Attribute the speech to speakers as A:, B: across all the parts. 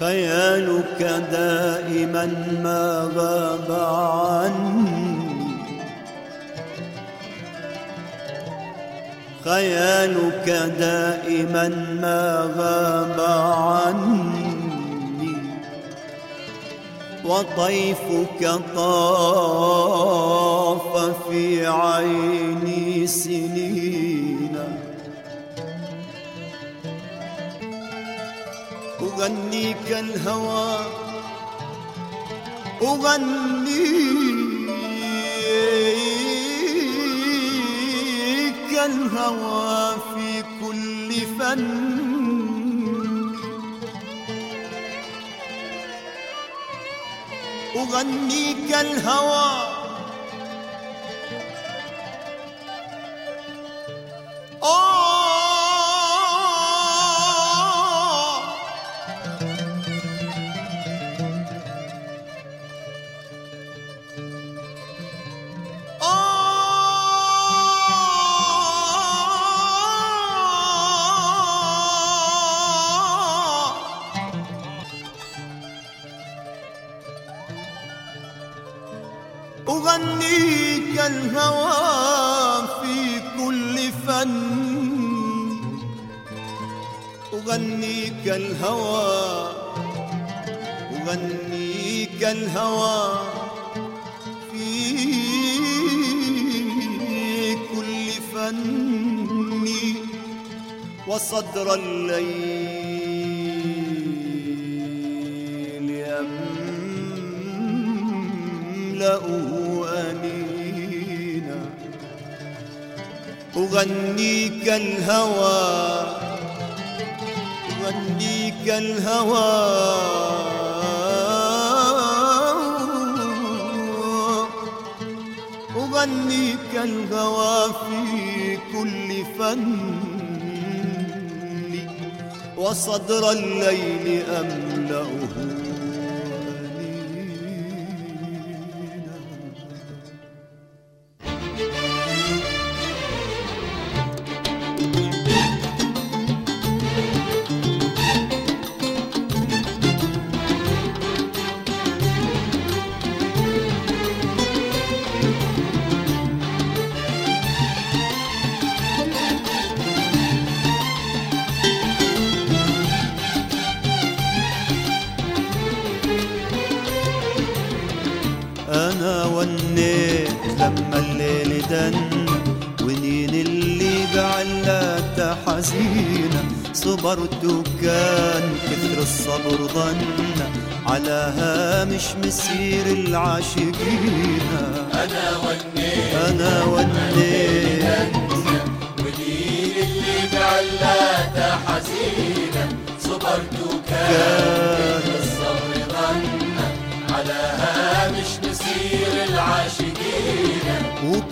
A: خيالك دائما ما غاب عني. خيالك دائما ما غاب عني. وطيفك طاف في عيني سنين. أغنيك الهوى أغنيك الهوى في كل فن. أغنيك الهوى أغنيك الهوى في كل فن. أغنيك الهوى أغنيك الهوى في كل فن. وصدر الليل يملأه أغنيك الهوى أغنيك الهوى. أغنيك الهوى في كل فن وصدر الليل أملأه. لما الليل دن ونين اللي بعلات حزينة. صبرت وكان كثر الصبر ظن على هامش مسير العاشقين.
B: أنا ونيت
A: أنا ونيت.
B: ودين اللي بعلاته حزينة. صبرت
A: كان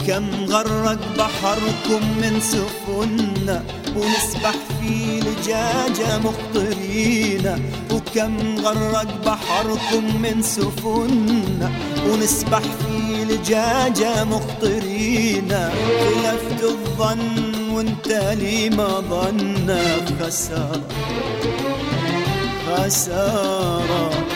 A: وكم غرق بحركم من سفنا ونسبح في لجاجة مخطرين وكم غرق بحركم من سفنا ونسبح في لجاجة مخطرين خلفت الظن وانت لي ما ظن خسارة خسارة.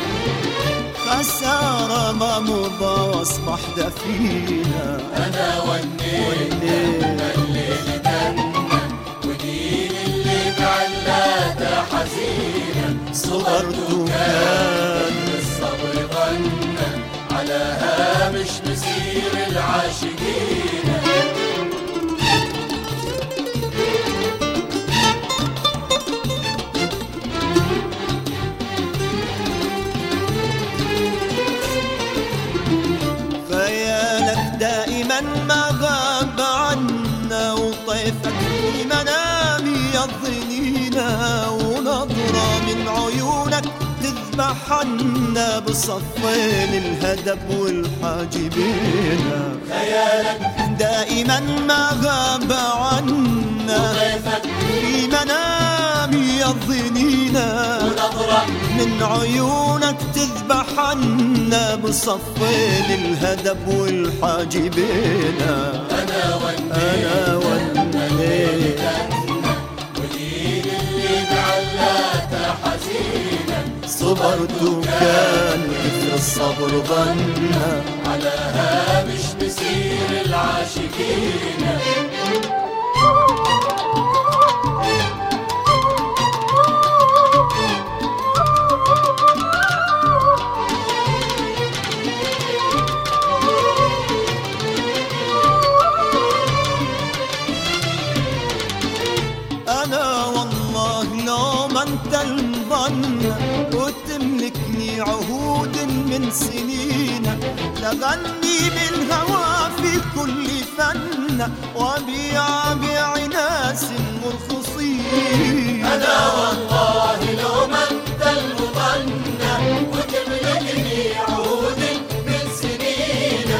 A: خسارة ما مضى واصبح دفينا.
B: أنا ونيت
A: ونيت
B: الليل دنا ودين اللي بعلاته حزينة
A: صبرت عنا بصفين الهدب والحاجبين.
B: خيالك
A: دائما ما غاب عنا. في منامي
B: ونظرة
A: من عيونك تذبح عنا بصفين الهدب والحاجبين.
B: أنا ونيت
A: أنا والليل صبرت كان كثر الصبر ظنا.
B: على هامش مسير العاشقين.
A: من سنين. لغني بالهوى في كل فن وبيع بيع ناس مرخصين.
B: أنا والله لو ما أنت المظنة وتملكني عهود من سنين.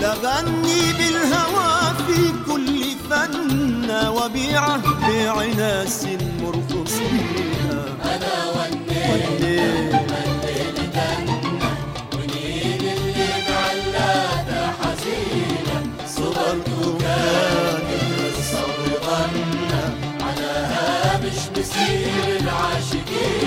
A: لغني بالهوى في كل فن وبيع بيع
B: هامش مسير العاشقين.